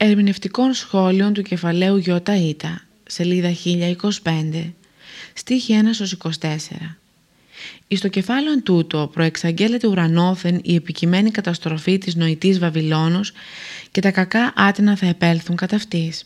Ερμηνευτικών σχόλειων του κεφαλαίου Ιώτα Ήτα, σελίδα 1025, στίχη 1 24. Εις το κεφάλαιο τούτο προεξαγγέλλεται ουρανόθεν η επικειμένη καταστροφή της νοητής Βαβυλώνος και τα κακά άτινα θα επέλθουν κατά αυτής.